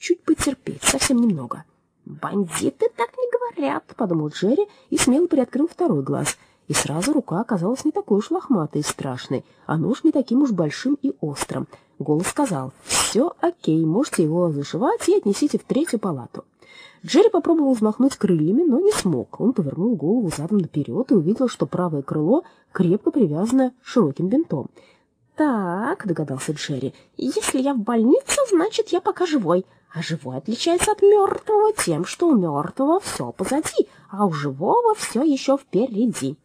чуть-чуть потерпеть, совсем немного. «Бандиты так не говорят», — подумал Джерри и смело приоткрыл второй глаз. И сразу рука оказалась не такой уж лохматой и страшной, а нож не таким уж большим и острым. Голос сказал, «Все окей, можете его зашивать и отнесите в третью палату». Джерри попробовал взмахнуть крыльями, но не смог. Он повернул голову задом наперед и увидел, что правое крыло крепко привязано широким бинтом. «Так», — догадался Джерри, — «если я в больнице, значит, я пока живой. А живой отличается от мертвого тем, что у мертвого все позади, а у живого все еще впереди».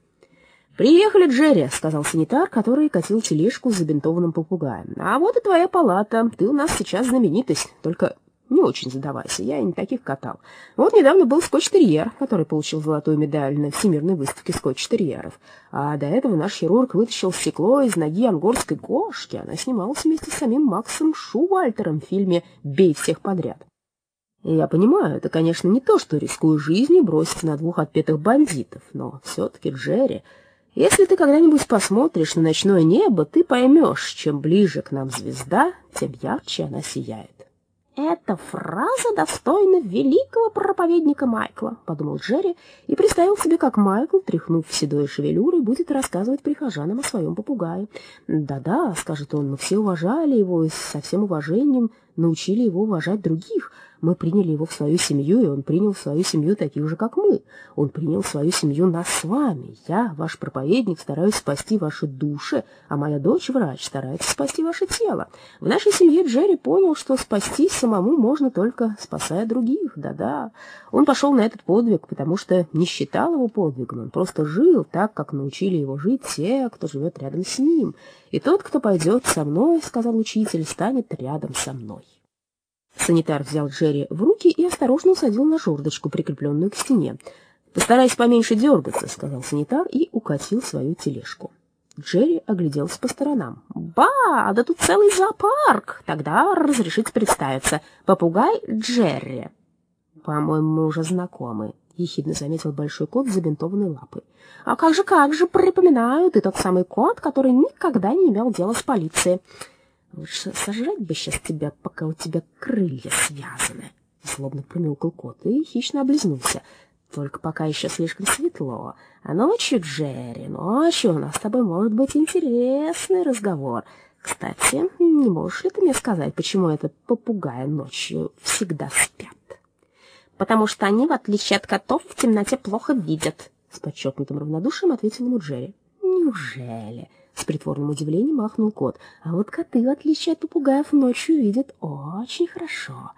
«Приехали, Джерри», — сказал санитар, который катил тележку с забинтованным попугаем. «А вот и твоя палата. Ты у нас сейчас знаменитость. Только не очень задавайся, я не таких катал. Вот недавно был скотч-терьер, который получил золотую медаль на всемирной выставке скотч-терьеров. А до этого наш хирург вытащил стекло из ноги ангорской кошки. Она снималась вместе с самим Максом Шувальтером в фильме «Бей всех подряд». Я понимаю, это, конечно, не то, что рискую жизнью броситься на двух отпетых бандитов, но все-таки, Джерри, если ты когда-нибудь посмотришь на ночное небо, ты поймешь, чем ближе к нам звезда, тем ярче она сияет. «Эта фраза достойна великого проповедника Майкла», — подумал Джерри и представил себе, как Майкл, тряхнув седой шевелюрой, будет рассказывать прихожанам о своем попугае. «Да-да», — скажет он, — «мы все уважали его и со всем уважением научили его уважать других». Мы приняли его в свою семью, и он принял в свою семью таких же, как мы. Он принял в свою семью нас с вами. Я, ваш проповедник, стараюсь спасти ваши души, а моя дочь, врач, старается спасти ваше тело. В нашей семье Джерри понял, что спастись самому можно только спасая других. Да-да. Он пошел на этот подвиг, потому что не считал его подвигом. Он просто жил так, как научили его жить те, кто живет рядом с ним. И тот, кто пойдет со мной, — сказал учитель, — станет рядом со мной. Санитар взял Джерри в руки и осторожно усадил на жердочку, прикрепленную к стене. «Постарайся поменьше дергаться», — сказал санитар и укатил свою тележку. Джерри огляделся по сторонам. «Ба, да тут целый зоопарк! Тогда разрешите представиться. Попугай Джерри». «По-моему, мы уже знакомы», — ехидно заметил большой кот с забинтованной лапой. «А как же, как же, припоминаю, ты тот самый кот, который никогда не имел дела с полицией». Лучше сожрать бы сейчас тебя, пока у тебя крылья связаны. Злобно промяукал кот и хищно облизнулся. Только пока еще слишком светло. А ночью, Джерри, ночью у нас с тобой может быть интересный разговор. Кстати, не можешь ли ты мне сказать, почему этот попугай ночью всегда спят? Потому что они, в отличие от котов, в темноте плохо видят. С подчеркнутым равнодушием ответил ему Джерри. Неужели? С притворным удивлением махнул кот. А вот коты, в отличие от попугаев, ночью видят очень хорошо.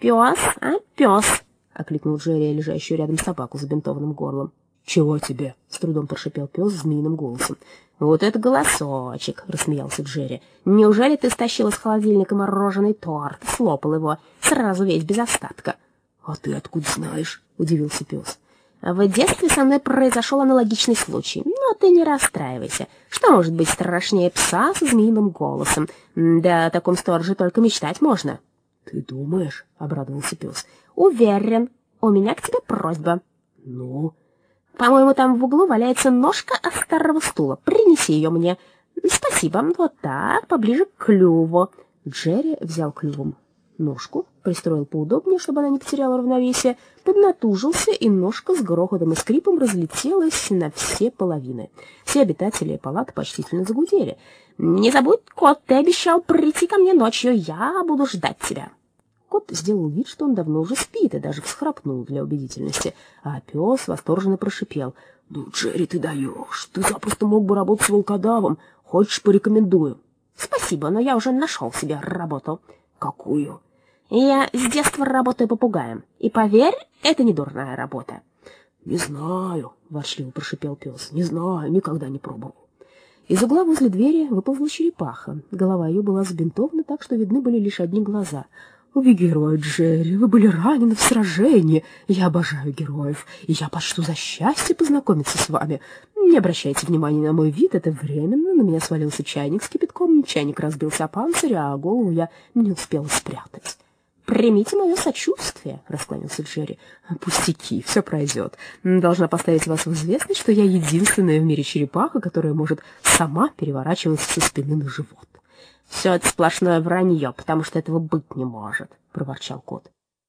«Пес, а, пес!» — окликнул Джерри, лежащую рядом собаку с забинтованным горлом. «Чего тебе?» — с трудом прошипел пес змеиным голосом. «Вот это голосочек!» — рассмеялся Джерри. «Неужели ты стащил из холодильника мороженый торт, слопал его, сразу весь без остатка?» «А ты откуда знаешь?» — удивился пес. В детстве со мной произошел аналогичный случай, но ты не расстраивайся. Что может быть страшнее пса со змеиным голосом? Да о таком стороже только мечтать можно. — Ты думаешь? — обрадовался пес. — Уверен. У меня к тебе просьба. — Ну? — По-моему, там в углу валяется ножка от старого стула. Принеси ее мне. — Спасибо. Вот так, поближе к клюву. Джерри взял клювом ножку, пристроил поудобнее, чтобы она не потеряла равновесие, поднатужился, и ножка с грохотом и скрипом разлетелась на все половины. Все обитатели палаты почтительно загудели. «Не забудь, кот, ты обещал прийти ко мне ночью, я буду ждать тебя». Кот сделал вид, что он давно уже спит, и даже всхрапнул для убедительности, а пес восторженно прошипел. «Ну, Джерри, ты даешь, ты запросто мог бы работать с волкодавом, хочешь, порекомендую». «Спасибо, но я уже нашел себе работу». «Какую?» Я с детства работаю попугаем, и, поверь, это не дурная работа. — Не знаю, — ворчливо прошипел пес, — не знаю, никогда не пробовал. Из угла возле двери выползла черепаха. Голова ее была забинтована так, что видны были лишь одни глаза. «Вы герой, Джерри, вы были ранены в сражении. Я обожаю героев, и я почту за счастье познакомиться с вами. Не обращайте внимания на мой вид, это временно. На меня свалился чайник с кипятком, чайник разбился о панцирь, а голову я не успела спрятать». «Примите мое сочувствие», — расклонился Джерри. «Пустяки, все пройдет. Должна поставить вас в известность, что я единственная в мире черепаха, которая может сама переворачиваться со спины на живот». «Все это сплошное вранье, потому что этого быть не может», — проворчал кот.